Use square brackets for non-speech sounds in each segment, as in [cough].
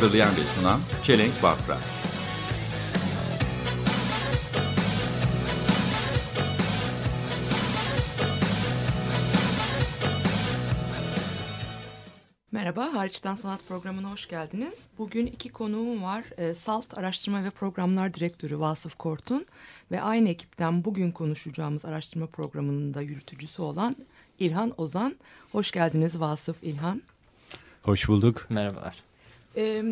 Hazırlayan ve sunan Çelenk Bafra. Merhaba, Hariçten Sanat programına hoş geldiniz. Bugün iki konuğum var. Ee, SALT Araştırma ve Programlar Direktörü Vasıf Kortun ve aynı ekipten bugün konuşacağımız araştırma programının da yürütücüsü olan İlhan Ozan. Hoş geldiniz Vasıf, İlhan. Hoş bulduk. Merhabalar. Ee,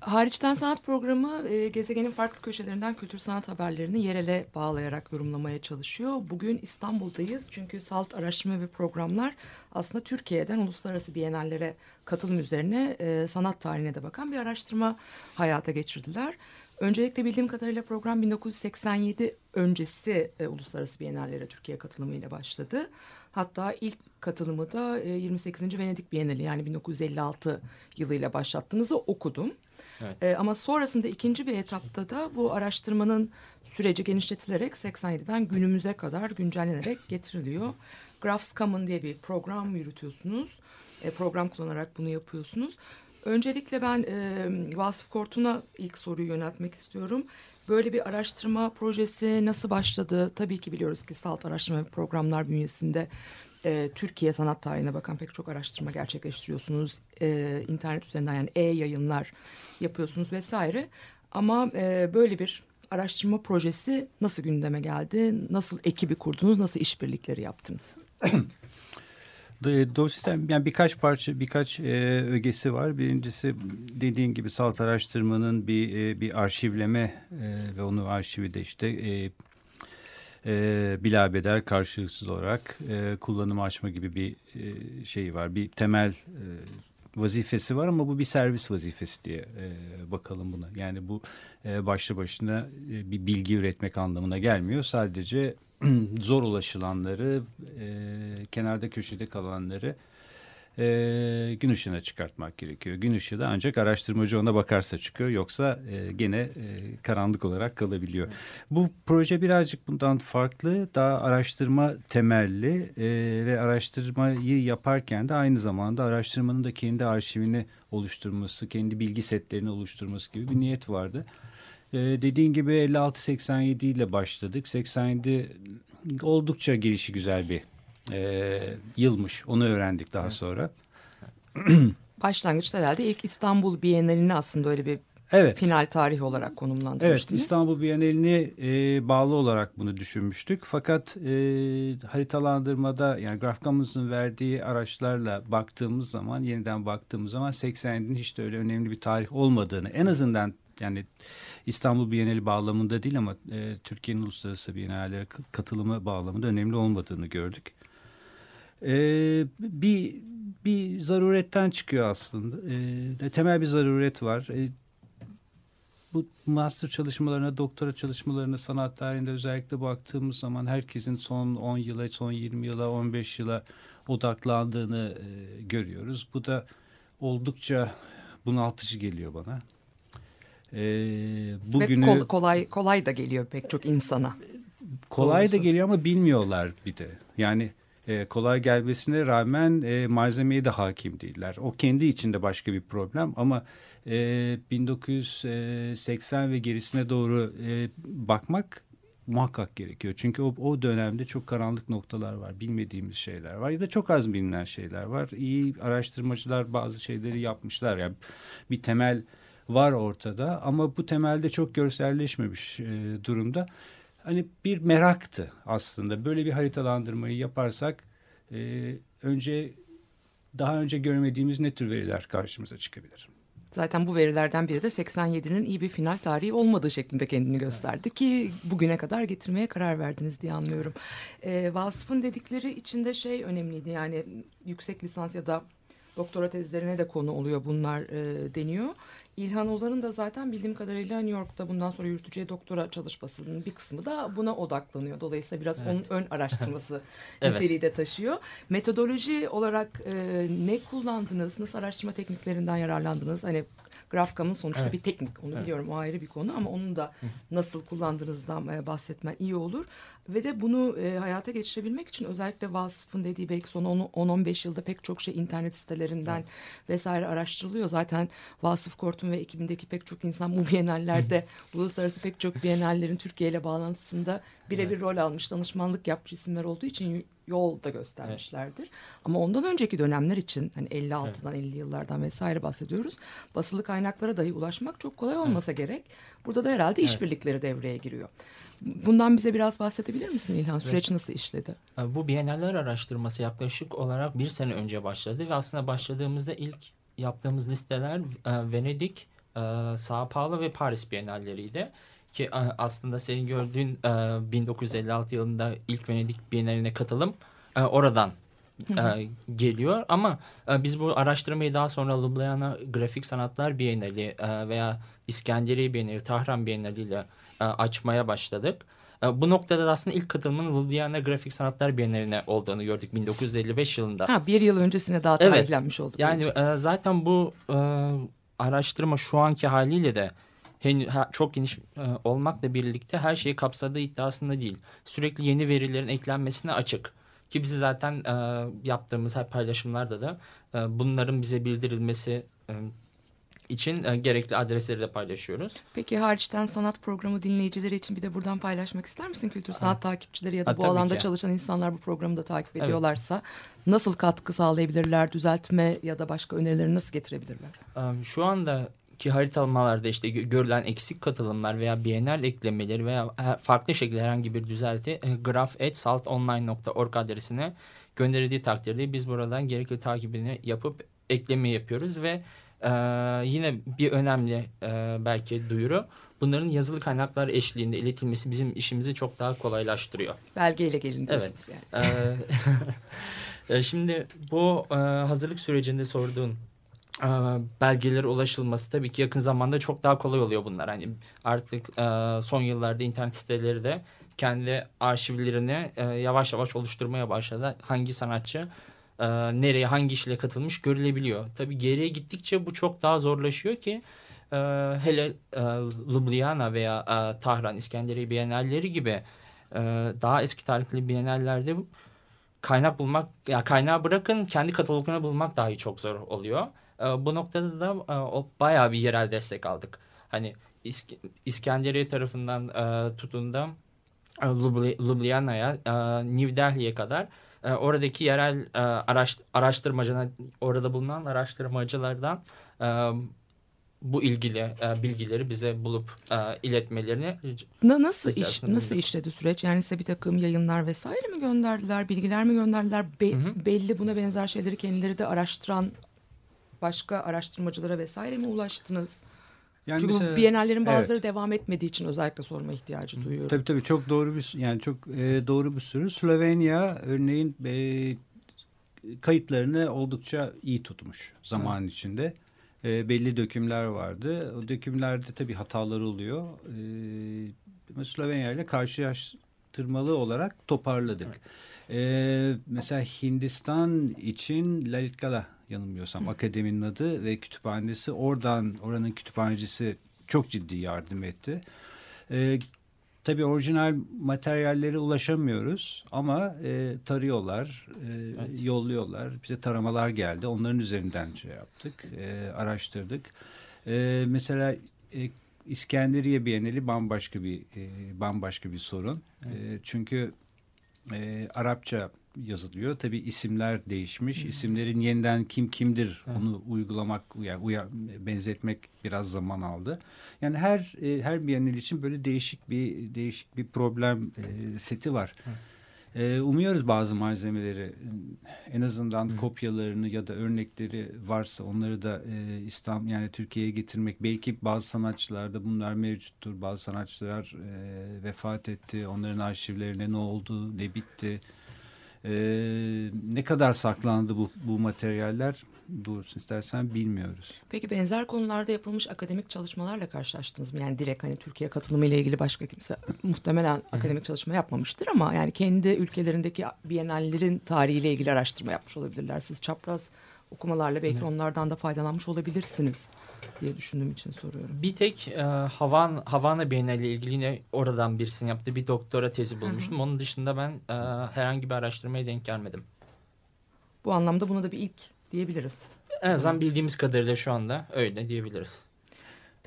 Hariçten Sanat programı e, gezegenin farklı köşelerinden kültür sanat haberlerini yerele bağlayarak yorumlamaya çalışıyor. Bugün İstanbul'dayız çünkü SALT araştırma ve programlar aslında Türkiye'den uluslararası bienallere katılım üzerine e, sanat tarihine de bakan bir araştırma hayata geçirdiler. Öncelikle bildiğim kadarıyla program 1987 öncesi e, uluslararası bienallere Türkiye katılımıyla başladı. Hatta ilk katılımı da e, 28. Venedik Bienali yani 1956 yılıyla başlattığınızı okudum. Evet. E, ama sonrasında ikinci bir etapta da bu araştırmanın süreci genişletilerek 87'den günümüze kadar güncellenerek getiriliyor. Graphs Common diye bir program yürütüyorsunuz. E, program kullanarak bunu yapıyorsunuz. Öncelikle ben e, Vasıf Kortun'a ilk soruyu yöneltmek istiyorum. Böyle bir araştırma projesi nasıl başladı? Tabii ki biliyoruz ki SALT araştırma programlar bünyesinde e, Türkiye sanat tarihine bakan pek çok araştırma gerçekleştiriyorsunuz. E, internet üzerinden yani e-yayınlar yapıyorsunuz vesaire. Ama e, böyle bir araştırma projesi nasıl gündeme geldi? Nasıl ekibi kurdunuz? Nasıl işbirlikleri yaptınız? [clears throat] Do- Dolayısıyla yani birkaç parça, birkaç e, ögesi var. Birincisi dediğin gibi salt araştırmanın bir e, bir arşivleme e, ve onu arşivi de işte e, e, bilabeder karşılıksız olarak e, kullanıma açma gibi bir e, şey var. Bir temel e, vazifesi var ama bu bir servis vazifesi diye e, bakalım buna. Yani bu e, başlı başına e, bir bilgi üretmek anlamına gelmiyor. Sadece [clears throat] zor ulaşılanları, e, kenarda köşede kalanları e, gün ışığına çıkartmak gerekiyor. Gün ışığı da ancak araştırmacı ona bakarsa çıkıyor. Yoksa e, gene e, karanlık olarak kalabiliyor. Bu proje birazcık bundan farklı. Daha araştırma temelli e, ve araştırmayı yaparken de aynı zamanda araştırmanın da kendi arşivini oluşturması, kendi bilgi setlerini oluşturması gibi bir niyet vardı. Ee, dediğin gibi 56-87 ile başladık. 87 oldukça gelişi güzel bir e, yılmış. Onu öğrendik daha sonra. [clears throat] Başlangıçta herhalde ilk İstanbul Bienalini aslında öyle bir Evet. final tarihi olarak Evet konumlandırmıştınız. İstanbul Bienalini e, bağlı olarak bunu düşünmüştük. Fakat e, haritalandırmada yani Commons'un verdiği araçlarla baktığımız zaman yeniden baktığımız zaman 80'in hiç de öyle önemli bir tarih olmadığını en azından yani İstanbul Bienali bağlamında değil ama e, Türkiye'nin uluslararası bienallere katılımı bağlamında önemli olmadığını gördük. E, bir bir zaruretten çıkıyor aslında. E, temel bir zaruret var. E, bu master çalışmalarına, doktora çalışmalarına sanat tarihinde özellikle baktığımız zaman herkesin son 10 yıla, son 20 yıla, 15 yıla odaklandığını e, görüyoruz. Bu da oldukça bunaltıcı geliyor bana. E, bugünü Ve kol- kolay kolay da geliyor pek çok insana. kolay da doğrusu. geliyor ama bilmiyorlar bir de. Yani e, kolay gelmesine rağmen e, malzemeye de hakim değiller. O kendi içinde başka bir problem ama e, 1980 ve gerisine doğru e, bakmak muhakkak gerekiyor. Çünkü o, o dönemde çok karanlık noktalar var. Bilmediğimiz şeyler var ya da çok az bilinen şeyler var. İyi araştırmacılar bazı şeyleri yapmışlar. Yani bir temel var ortada ama bu temelde çok görselleşmemiş e, durumda. Hani bir meraktı aslında. Böyle bir haritalandırmayı yaparsak e, önce daha önce görmediğimiz ne tür veriler karşımıza çıkabilir? Zaten bu verilerden biri de 87'nin iyi bir final tarihi olmadığı şeklinde kendini gösterdi ki bugüne kadar getirmeye karar verdiniz diye anlıyorum. Ee, Vasıf'ın dedikleri içinde şey önemliydi yani yüksek lisans ya da doktora tezlerine de konu oluyor bunlar e, deniyor. İlhan Ozan'ın da zaten bildiğim kadarıyla New York'ta bundan sonra yürüteceği doktora çalışmasının bir kısmı da buna odaklanıyor. Dolayısıyla biraz onun ön [laughs] araştırması Evet. niteliği de taşıyor. Metodoloji olarak e, ne kullandınız? Nasıl araştırma tekniklerinden yararlandınız? Hani GraphCom'un sonuçta Evet. bir teknik. Onu Evet. biliyorum o ayrı bir konu ama onun da nasıl kullandığınızdan e, bahsetmen iyi olur. Ve de bunu e, hayata geçirebilmek için özellikle Vasıf'ın dediği belki son 10-15 yılda pek çok şey internet sitelerinden vesaire araştırılıyor. Zaten Vasıf Kortun ve ekibindeki pek çok insan bu [laughs] bienallerde uluslararası pek çok bienallerin Türkiye ile bağlantısında birebir rol almış danışmanlık yapmış isimler olduğu için yol da göstermişlerdir. Ama ondan önceki dönemler için hani 56'dan 50 yıllardan vesaire bahsediyoruz. Basılı kaynaklara dahi ulaşmak çok kolay olmasa gerek. Burada da herhalde işbirlikleri devreye giriyor. Bundan bize biraz bahsedebilir misin İlhan? Süreç nasıl işledi? E, Bu Biennaller araştırması yaklaşık olarak bir sene önce başladı ve aslında başladığımızda ilk yaptığımız listeler e, Venedik, e, Sao Paulo ve Paris Biennalleriydi. Ki e, aslında senin gördüğün e, 1956 yılında ilk Venedik Biennaline katılım e, oradan e, geliyor. Ama e, biz bu araştırmayı daha sonra Ljubljana Grafik Sanatlar Bienali e, veya İskenderiye Bienali, Tahran Bienali ile e, açmaya başladık. E, bu noktada da aslında ilk katılımın Ljubljana Grafik Sanatlar Bienaline olduğunu gördük 1955 yılında. Ha bir yıl öncesine daha Evet. tarihlenmiş oldu. Yani böylece. e, zaten bu e, araştırma şu anki haliyle de henüz çok geniş e, olmakla birlikte her şeyi kapsadığı iddiasında değil. Sürekli yeni verilerin eklenmesine açık. Ki bizi zaten e, yaptığımız her paylaşımlarda da e, bunların bize bildirilmesi e, için e, gerekli adresleri de paylaşıyoruz. Peki hariçten sanat programı dinleyicileri için bir de buradan paylaşmak ister misin? Kültür sanat takipçileri ya da Ha, bu alanda ki. çalışan insanlar bu programı da takip Evet. ediyorlarsa nasıl katkı sağlayabilirler? Düzeltme ya da başka önerileri nasıl getirebilirler? Şu andaki haritalamalarda işte gö- görülen eksik katılımlar veya bienal eklemeleri veya farklı şekilde herhangi bir düzelti e, graph.saltonline.org adresine gönderildiği takdirde biz buradan gerekli takibini yapıp ekleme yapıyoruz ve e, yine bir önemli e, belki duyuru bunların yazılı kaynaklar eşliğinde iletilmesi bizim işimizi çok daha kolaylaştırıyor. Belgeyle gelin diyorsunuz yani. Ee, [laughs] e, Şimdi bu e, hazırlık sürecinde sorduğun e, belgelere ulaşılması tabii ki yakın zamanda çok daha kolay oluyor bunlar. Hani artık son yıllarda internet siteleri de kendi arşivlerini yavaş yavaş oluşturmaya başladı. Hangi sanatçı nereye hangi işle katılmış görülebiliyor. Tabii geriye gittikçe bu çok daha zorlaşıyor ki hele Ljubljana veya Tahran, İskenderiye Bienalleri gibi daha eski tarihli bienallerde kaynak bulmak ya kaynağı bırakın kendi katalogunu bulmak dahi çok zor oluyor. E, bu noktada da e, o bayağı bir yerel destek aldık. Hani İsk- İskenderiye tarafından e, tutun da e, Ljubljana'ya, New Delhi'ye kadar oradaki yerel araş, araştırmacılar, orada bulunan araştırmacılardan bu ilgili bilgileri bize bulup iletmelerini Na, nasıl iş nasıl işledi süreç? Yani size bir takım yayınlar vesaire mi gönderdiler? Bilgiler mi gönderdiler? Be- Belli buna benzer şeyleri kendileri de araştıran başka araştırmacılara vesaire mi ulaştınız? Yani Çünkü mesela- bienallerin bazıları Evet. devam etmediği için özellikle sorma ihtiyacı duyuyorum. Tabii tabii çok doğru bir yani çok e, doğru bir soru. Slovenya örneğin e, kayıtlarını oldukça iyi tutmuş zaman içinde. E, belli dökümler vardı. O dökümlerde tabii hatalar oluyor. E, Slovenya ile karşılaştırmalı olarak toparladık. E, mesela Hindistan için Lalitkala yanılmıyorsam akademinin adı ve kütüphanesi oradan oranın kütüphanecisi çok ciddi yardım etti. E, tabii orijinal materyallere ulaşamıyoruz ama e, tarıyorlar, e, yolluyorlar. Bize taramalar geldi. Onların üzerinden şey yaptık, e, araştırdık. E, mesela e, İskenderiye Bienali bambaşka bir e, bambaşka bir sorun. E, çünkü e, Arapça yazılıyor. Tabii isimler değişmiş. İsimlerin yeniden kim kimdir onu uygulamak, yani uya, benzetmek biraz zaman aldı. Yani her e, her Biennial için böyle değişik bir değişik bir problem e, seti var. E, umuyoruz bazı malzemeleri en azından kopyalarını ya da örnekleri varsa onları da e, İstanbul yani Türkiye'ye getirmek. Belki bazı sanatçılarda bunlar mevcuttur. Bazı sanatçılar e, vefat etti. Onların arşivlerine ne oldu, ne bitti. E, E, ne kadar saklandı bu, bu materyaller doğrusunu istersen bilmiyoruz. Peki benzer konularda yapılmış akademik çalışmalarla karşılaştınız mı? Yani direkt hani Türkiye katılımı ile ilgili başka kimse muhtemelen akademik çalışma yapmamıştır ama yani kendi ülkelerindeki bienallerin tarihiyle ilgili araştırma yapmış olabilirler. Siz çapraz okumalarla belki onlardan da faydalanmış olabilirsiniz diye düşündüğüm için soruyorum. Bir tek e, Havan, Havana Bienali ile ilgili yine oradan birisinin yaptığı bir doktora tezi bulmuştum. Onun dışında ben e, herhangi bir araştırmaya denk gelmedim. Bu anlamda buna da bir ilk diyebiliriz. En azından bildiğimiz kadarıyla şu anda öyle diyebiliriz.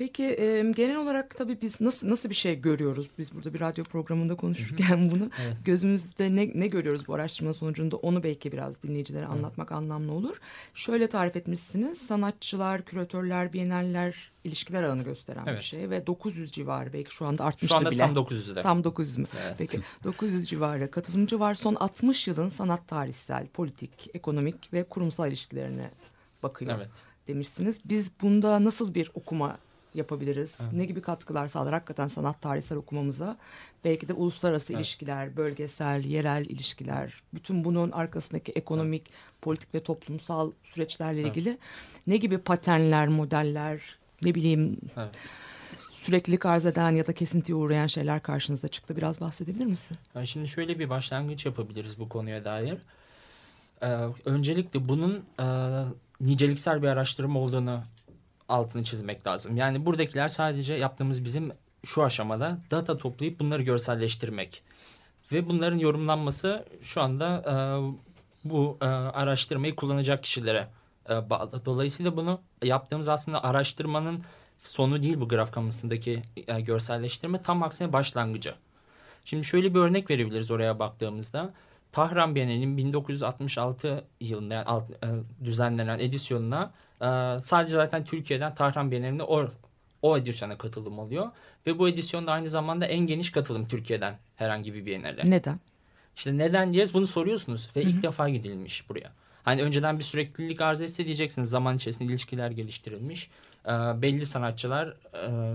Peki e, genel olarak tabii biz nasıl nasıl bir şey görüyoruz? Biz burada bir radyo programında konuşurken bunu Evet. gözümüzde ne, ne görüyoruz bu araştırma sonucunda onu belki biraz dinleyicilere anlatmak anlamlı olur. Şöyle tarif etmişsiniz sanatçılar, küratörler, biyenaller ilişkiler ağını gösteren Evet. bir şey ve 900 civarı belki şu anda Şu artmıştır anda bile. tam 900'de. Tam 900 mü? Evet. Peki 900 civarı katılımcı var. Son 60 yılın sanat tarihsel, politik, ekonomik ve kurumsal ilişkilerine bakıyor Evet. demişsiniz. Biz bunda nasıl bir okuma yapabiliriz? Ne gibi katkılar sağlar hakikaten sanat tarihsel okumamıza? Belki de uluslararası Evet. ilişkiler, bölgesel, yerel ilişkiler, bütün bunun arkasındaki ekonomik, politik ve toplumsal süreçlerle Evet. ilgili ne gibi paternler, modeller, ne bileyim Evet. süreklilik arz eden ya da kesintiye uğrayan şeyler karşınıza çıktı. Biraz bahsedebilir misin? Yani şimdi şöyle bir başlangıç yapabiliriz bu konuya dair. Ee, öncelikle bunun e, niceliksel bir araştırma olduğunu altını çizmek lazım. Yani buradakiler sadece yaptığımız bizim şu aşamada data toplayıp bunları görselleştirmek. Ve bunların yorumlanması şu anda e, bu e, araştırmayı kullanacak kişilere e, bağlı. Dolayısıyla bunu yaptığımız aslında araştırmanın sonu değil bu graf kamusundaki e, görselleştirme tam aksine başlangıcı. Şimdi şöyle bir örnek verebiliriz oraya baktığımızda. Tahran Bienali'nin 1966 yılında yani alt- e, düzenlenen edisyonuna e, sadece zaten Türkiye'den Tahran Bienali'nde o, o edisyona katılım oluyor. Ve bu edisyonda aynı zamanda en geniş katılım Türkiye'den herhangi bir Bienale. Neden? İşte neden diye bunu soruyorsunuz ve ilk defa gidilmiş buraya. Hani önceden bir süreklilik arz etse diyeceksiniz zaman içerisinde ilişkiler geliştirilmiş. Ee, belli sanatçılar e,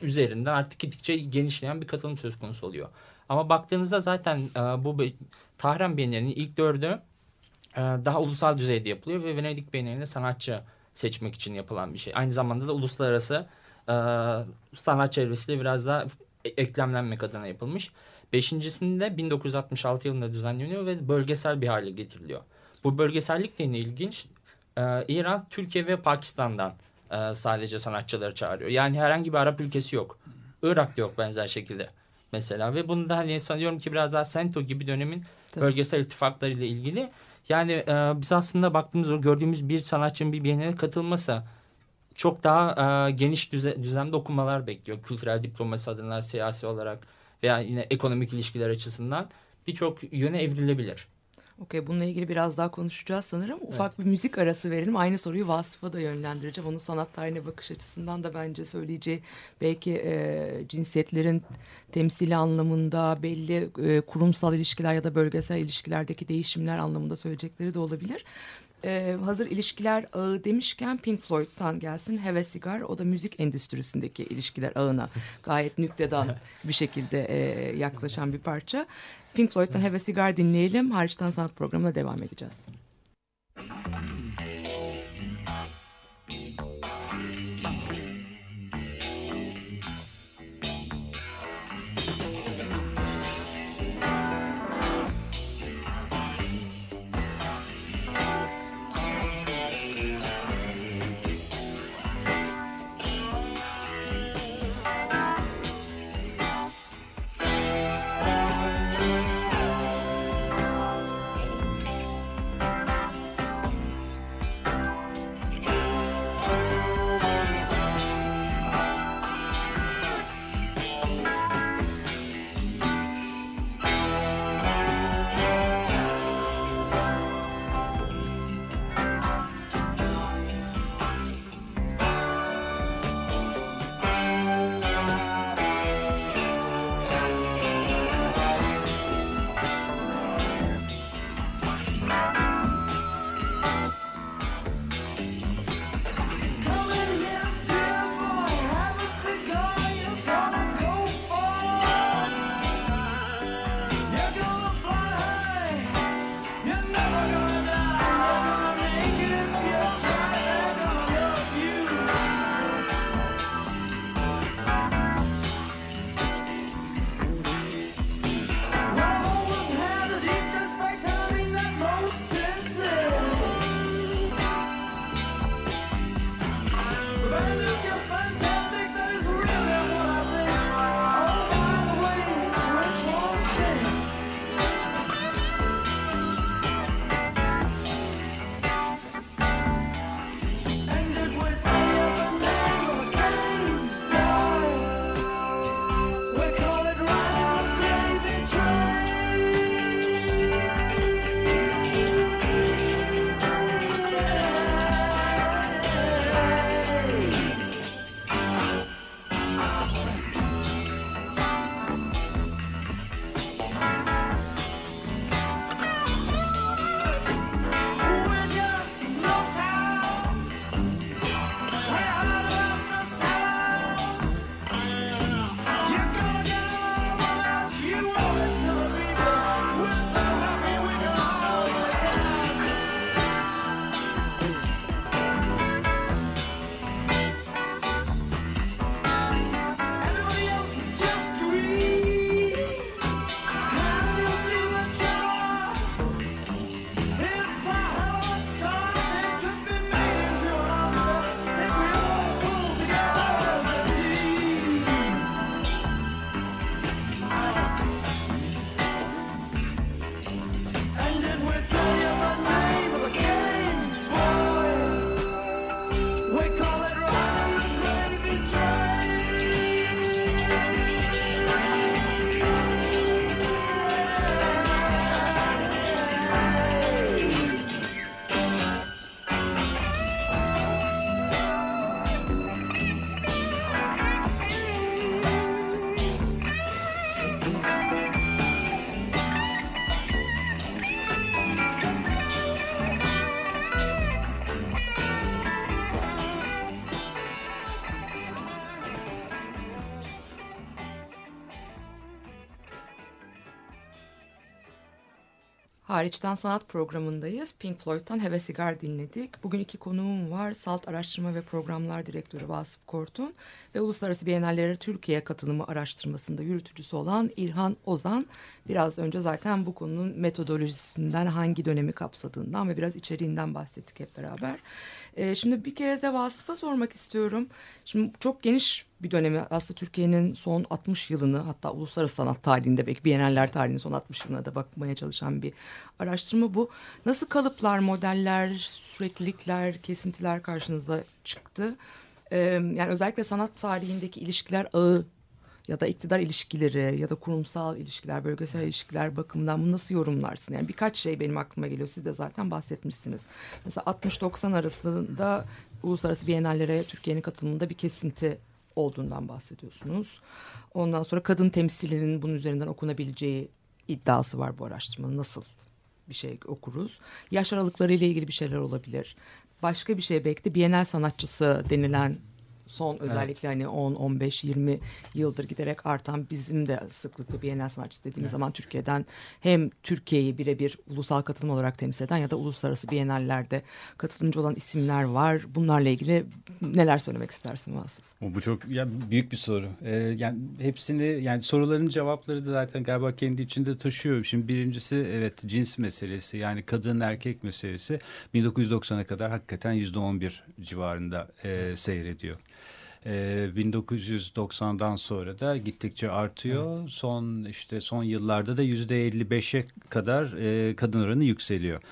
üzerinden artık gittikçe genişleyen bir katılım söz konusu oluyor. Ama baktığınızda zaten e, bu Tahran Bienali'nin ilk dördü daha ulusal düzeyde yapılıyor ve Venedik Bienali'nde sanatçı seçmek için yapılan bir şey. Aynı zamanda da uluslararası e, sanat çevresiyle biraz daha e- eklemlenmek adına yapılmış. Beşincisinde 1966 yılında düzenleniyor ve bölgesel bir hale getiriliyor. Bu bölgesellik de ilginç. Ee, İran, Türkiye ve Pakistan'dan e, sadece sanatçıları çağırıyor. Yani herhangi bir Arap ülkesi yok. Irak'ta yok benzer şekilde mesela. Ve bunu da hani sanıyorum ki biraz daha Sento gibi dönemin Tabii. bölgesel ittifaklarıyla ilgili. Yani e, biz aslında baktığımız o gördüğümüz bir sanatçının bir bienale katılması çok daha e, geniş düze, düzlemde okumalar bekliyor. Kültürel diplomasi adına, siyasi olarak veya yine ekonomik ilişkiler açısından birçok yöne evrilebilir. Okey bununla ilgili biraz daha konuşacağız sanırım. Ufak bir müzik arası verelim. Aynı soruyu Vasıf'a da yönlendireceğim. Onun sanat tarihine bakış açısından da bence söyleyeceği belki e, cinsiyetlerin temsili anlamında belli e, kurumsal ilişkiler ya da bölgesel ilişkilerdeki değişimler anlamında söyleyecekleri de olabilir. E, hazır ilişkiler ağı demişken Pink Floyd'tan gelsin Have a Cigar. O da müzik endüstrisindeki ilişkiler ağına [laughs] gayet nüktedan bir şekilde e, yaklaşan bir parça. Pink Floyd'dan Have a Cigar dinleyelim. Hariçten sanat programına devam edeceğiz. Hariçten Sanat programındayız. Pink Floyd'dan Have a Cigar dinledik. Bugün iki konuğum var. Salt Araştırma ve Programlar Direktörü Vasıf Kortun ve Uluslararası Bienallere Türkiye katılımı araştırmasında yürütücüsü olan İlhan Ozan. Biraz önce zaten bu konunun metodolojisinden hangi dönemi kapsadığından ve biraz içeriğinden bahsettik hep beraber. Ee, şimdi bir kere de Vasıf'a sormak istiyorum. Şimdi çok geniş bir dönemi aslında Türkiye'nin son 60 yılını hatta uluslararası sanat tarihinde belki Biennaller tarihinin son 60 yılına da bakmaya çalışan bir araştırma bu. Nasıl kalıplar, modeller, süreklilikler, kesintiler karşınıza çıktı? Ee, yani özellikle sanat tarihindeki ilişkiler ağı ya da iktidar ilişkileri ya da kurumsal ilişkiler, bölgesel ilişkiler bakımından bunu nasıl yorumlarsın? Yani birkaç şey benim aklıma geliyor. Siz de zaten bahsetmişsiniz. Mesela 60-90 arasında uluslararası bienallere Türkiye'nin katılımında bir kesinti olduğundan bahsediyorsunuz. Ondan sonra kadın temsilinin bunun üzerinden okunabileceği iddiası var bu araştırmanın. Nasıl bir şey okuruz? Yaş aralıkları ile ilgili bir şeyler olabilir. Başka bir şey belki de Bienal sanatçısı denilen son özellikle hani 10, 15, 20 yıldır giderek artan bizim de sıklıkla Bienal sanatçısı dediğimiz zaman Türkiye'den hem Türkiye'yi birebir ulusal katılım olarak temsil eden ya da uluslararası Bienallerde katılımcı olan isimler var. Bunlarla ilgili neler söylemek istersin Vasıf? O Bu çok ya büyük bir soru. Ee, yani hepsini yani soruların cevapları da zaten galiba kendi içinde taşıyor. Şimdi birincisi evet cins meselesi yani kadın erkek meselesi 1990'a kadar hakikaten yüzde on bir civarında e, seyrediyor. E, 1990'dan sonra da gittikçe artıyor. Son işte son yıllarda da yüzde 55'e kadar e, kadın oranı yükseliyor.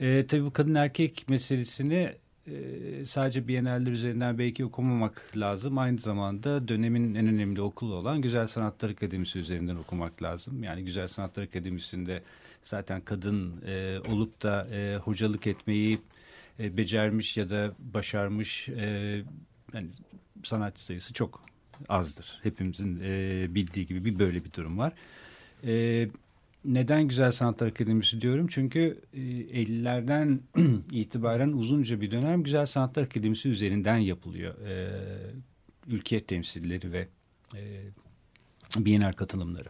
E, tabii bu kadın erkek meselesini e, sadece Biennaller üzerinden belki okumamak lazım. Aynı zamanda dönemin en önemli okulu olan Güzel Sanatlar Akademisi üzerinden okumak lazım. Yani Güzel Sanatlar Akademisi'nde zaten kadın e, olup da e, hocalık etmeyi e, becermiş ya da başarmış e, yani sanatçı sayısı çok azdır. Hepimizin e, bildiği gibi bir böyle bir durum var. E, neden Güzel Sanatlar Akademisi diyorum? Çünkü e, 50'lerden [clears throat] itibaren uzunca bir dönem Güzel Sanatlar Akademisi üzerinden yapılıyor. E, ülke temsilleri ve e, Bienal katılımları.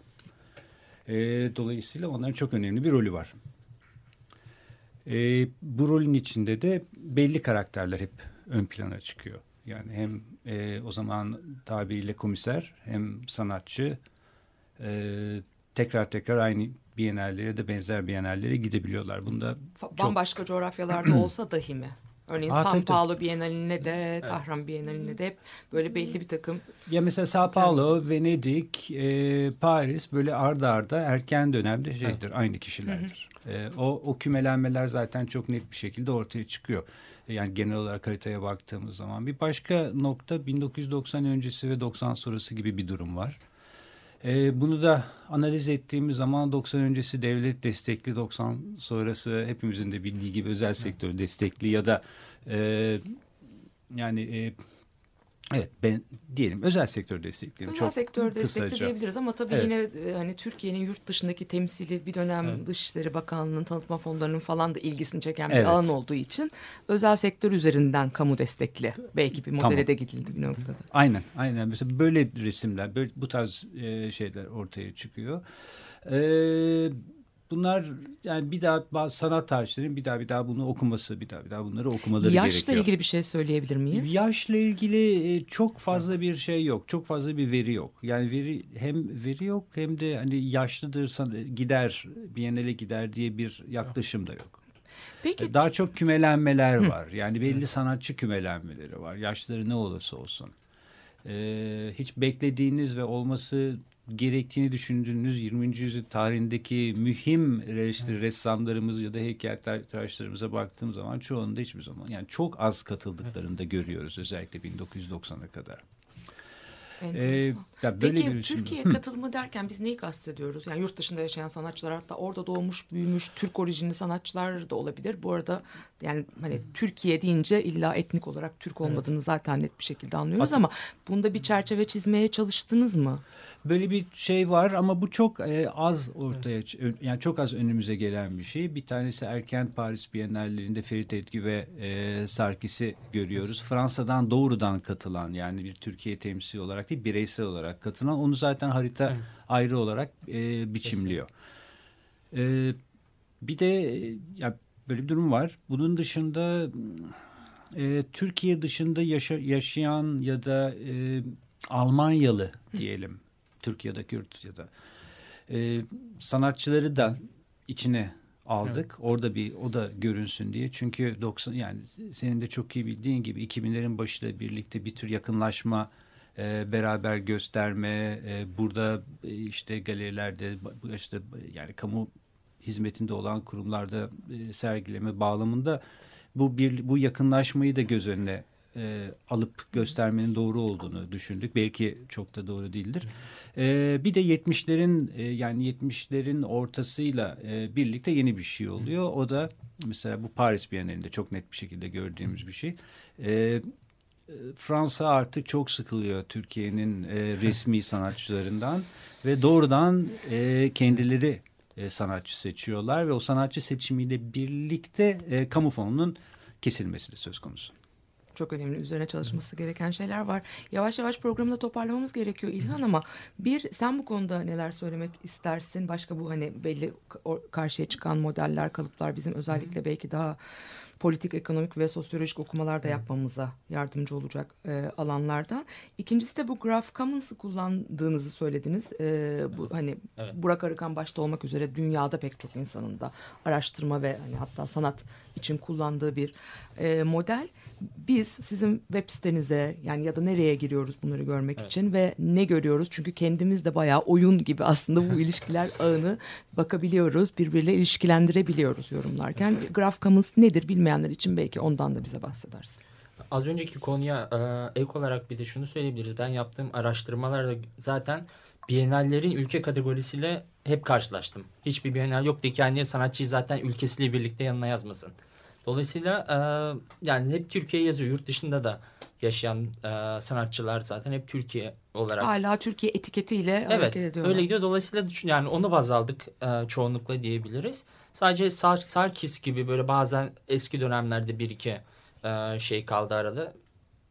E, dolayısıyla onların çok önemli bir rolü var. E, bu rolün içinde de belli karakterler hep ön plana çıkıyor. Yani hem e, o zaman tabiriyle komiser hem sanatçı e, tekrar tekrar aynı bienallere de benzer bienallere gidebiliyorlar. Bunda Bambaşka [clears throat] coğrafyalarda olsa dahi mi? Örneğin Aa, San tabii. Paulo Bienalinde de, Tahran Bienalinde de hep böyle belli bir takım ya mesela Sao Paulo, Venedik, e, Paris böyle arda arda erken dönemde şeydir aynı kişilerdir. E, o, o kümelenmeler zaten çok net bir şekilde ortaya çıkıyor. Yani genel olarak haritaya baktığımız zaman bir başka nokta 1990 öncesi ve 90 sonrası gibi bir durum var. E, bunu da analiz ettiğimiz zaman 90 öncesi devlet destekli, 90 sonrası hepimizin de bildiği gibi özel sektör destekli ya da e, yani e, evet ben diyelim özel sektör destekli. özel Çok sektör destekli diyebiliriz ama tabii Evet. yine e, hani Türkiye'nin yurt dışındaki temsili bir dönem Evet. Dışişleri Bakanlığı'nın tanıtma fonlarının falan da ilgisini çeken bir Evet. alan olduğu için özel sektör üzerinden kamu destekli belki bir modele Tamam. de gidildi bir noktada. Aynen, aynen. Mesela böyle resimler, böyle bu tarz e, şeyler ortaya çıkıyor. E, bunlar yani bir daha bazı sanat tarihçilerin bir daha bir daha bunu okuması, bir daha bir daha bunları okumaları Yaşla gerekiyor. ilgili bir şey söyleyebilir miyiz? Yaşla ilgili e, çok fazla bir şey yok. Çok fazla bir veri yok. Yani veri hem veri yok hem de hani yaşlıdır gider, Biennale gider diye bir yaklaşım da yok. Peki Daha çok kümelenmeler var. Yani belli sanatçı kümelenmeleri var. Yaşları ne olursa olsun. Ee, hiç beklediğiniz ve olması gerektiğini düşündüğünüz 20. yüzyıl tarihindeki mühim işte ressamlarımız ya da heykeltıraşlarımıza baktığım zaman çoğunda hiçbir zaman yani çok az katıldıklarını da görüyoruz özellikle 1990'a kadar. enteresan. Ee, ya böyle Peki bir Türkiye [laughs] katılımı derken biz neyi kastediyoruz? Yani yurt dışında yaşayan sanatçılar hatta orada doğmuş büyümüş Türk orijinli sanatçılar da olabilir. Bu arada yani hani Türkiye deyince illa etnik olarak Türk olmadığını zaten net bir şekilde anlıyoruz ama bunda bir çerçeve çizmeye çalıştınız mı? Böyle bir şey var ama bu çok e, az ortaya ö- yani çok az önümüze gelen bir şey. Bir tanesi erken Paris Biennallerinde Ferit Edgü ve e, Sarkis'i görüyoruz. Fransa'dan doğrudan katılan yani bir Türkiye temsili olarak değil bireysel olarak katılan onu zaten harita ayrı olarak e, biçimliyor. E, Bir de e, ya böyle bir durum var. Bunun dışında e, Türkiye dışında yaşa, yaşayan ya da e, Almanyalı diyelim Türkiye'de Kürt ya da e, sanatçıları da içine aldık. Orada bir o da görünsün diye. Çünkü 90 yani senin de çok iyi bildiğin gibi 2000'lerin başıyla birlikte bir tür yakınlaşma e, beraber gösterme e, burada e, işte galerilerde işte yani kamu hizmetinde olan kurumlarda e, sergileme bağlamında bu bir bu yakınlaşmayı da göz önüne e, alıp göstermenin doğru olduğunu düşündük. Belki çok da doğru değildir. E, bir de 70'lerin e, yani 70'lerin ortasıyla e, birlikte yeni bir şey oluyor. O da mesela bu Paris Bienalinde çok net bir şekilde gördüğümüz bir şey. E, Fransa artık çok sıkılıyor Türkiye'nin e, resmi [laughs] sanatçılarından ve doğrudan e, kendileri e, sanatçı seçiyorlar ve o sanatçı seçimiyle birlikte e, kamu fonunun kesilmesi de söz konusu. Çok önemli üzerine çalışması gereken şeyler var. Yavaş yavaş programı da toparlamamız gerekiyor İlhan ama bir sen bu konuda neler söylemek istersin? Başka bu hani belli karşıya çıkan modeller, kalıplar bizim özellikle belki daha politik, ekonomik ve sosyolojik okumalar da yapmamıza yardımcı olacak e, alanlardan. İkincisi de bu Graph Commons'ı kullandığınızı söylediniz. E, bu hani Evet. Burak Arıkan başta olmak üzere dünyada pek çok insanın da araştırma ve hani hatta sanat için kullandığı bir e, model. Biz sizin web sitenize yani ya da nereye giriyoruz bunları görmek Evet. için ve ne görüyoruz? Çünkü kendimiz de bayağı oyun gibi aslında bu [laughs] ilişkiler ağını bakabiliyoruz, birbiriyle ilişkilendirebiliyoruz yorumlarken. Graph Commons nedir bilmeyenler için belki ondan da bize bahsedersin. Az önceki konuya e, ek olarak bir de şunu söyleyebiliriz. Ben yaptığım araştırmalarda zaten Bienallerin ülke kategorisiyle hep karşılaştım. Hiçbir Bienal yoktu ki yani sanatçıyı zaten ülkesiyle birlikte yanına yazmasın. Dolayısıyla e, yani hep Türkiye yazıyor. Yurt dışında da yaşayan e, sanatçılar zaten hep Türkiye olarak Hala Türkiye etiketiyle Evet hareket ediyorlar. öyle gidiyor. Dolayısıyla düşün yani onu baz aldık e, çoğunlukla diyebiliriz. Sadece Sar Sarkis gibi böyle bazen eski dönemlerde bir iki e, şey kaldı arada.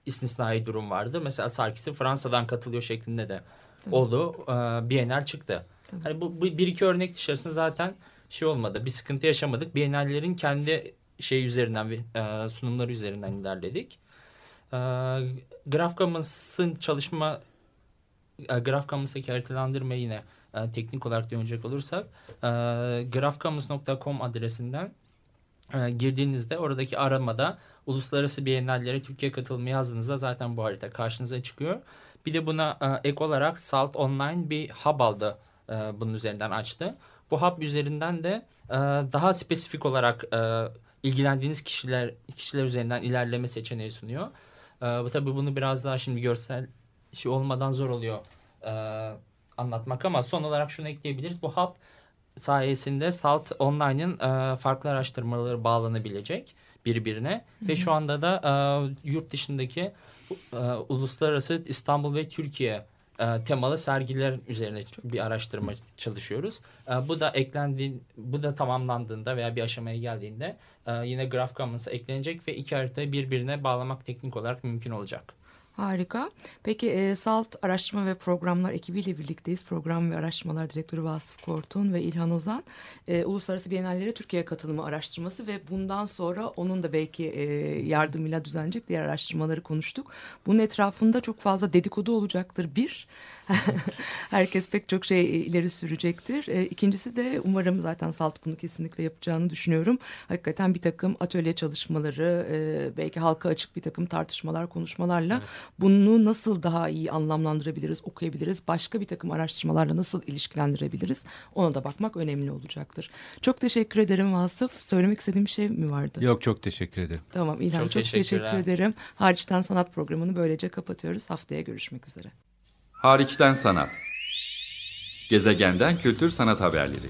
İstisnai durum vardı. Mesela Sarkis'i Fransa'dan katılıyor şeklinde de oldu. E, Bienal çıktı. Hani bu, bu bir iki örnek dışarısında zaten şey olmadı. Bir sıkıntı yaşamadık. Bienallerin kendi şey üzerinden e, sunumları üzerinden ilerledik. E, Graph çalışma e, Graph haritalandırma yine e, teknik olarak dönecek olursak e, graphcommons.com adresinden e, girdiğinizde oradaki aramada uluslararası bienallere Türkiye katılımı yazdığınızda zaten bu harita karşınıza çıkıyor. Bir de buna e, ek olarak Salt Online bir hub aldı e, bunun üzerinden açtı. Bu hub üzerinden de e, daha spesifik olarak e, ilgilendiğiniz kişiler kişiler üzerinden ilerleme seçeneği sunuyor. E, bu tabii bunu biraz daha şimdi görsel şey olmadan zor oluyor e, anlatmak ama son olarak şunu ekleyebiliriz. Bu hub sayesinde Salt Online'ın e, farklı araştırmaları bağlanabilecek birbirine ve şu anda da e, yurt dışındaki e, uluslararası İstanbul ve Türkiye e, temalı sergiler üzerine bir araştırma çalışıyoruz. E, bu da eklendi, bu da tamamlandığında veya bir aşamaya geldiğinde e, yine Graph Commons'a eklenecek ve iki haritayı birbirine bağlamak teknik olarak mümkün olacak. Harika. Peki e, SALT Araştırma ve Programlar ekibiyle birlikteyiz. Program ve Araştırmalar Direktörü Vasıf Kortun ve İlhan Ozan. E, Uluslararası Bienallere Türkiye katılımı araştırması ve bundan sonra onun da belki e, yardımıyla düzenlenecek diğer araştırmaları konuştuk. Bunun etrafında çok fazla dedikodu olacaktır. Bir, [laughs] herkes pek çok şey ileri sürecektir. E, ikincisi de umarım zaten SALT bunu kesinlikle yapacağını düşünüyorum. Hakikaten bir takım atölye çalışmaları, e, belki halka açık bir takım tartışmalar, konuşmalarla bunu nasıl daha iyi anlamlandırabiliriz, okuyabiliriz, başka bir takım araştırmalarla nasıl ilişkilendirebiliriz ona da bakmak önemli olacaktır. Çok teşekkür ederim Vasıf. Söylemek istediğim bir şey mi vardı? Yok çok teşekkür ederim. Tamam İlhan çok, Çok teşekkür ederim. Hariçten Sanat programını böylece kapatıyoruz. Haftaya görüşmek üzere. Hariçten sanat. Gezegenden kültür sanat haberleri.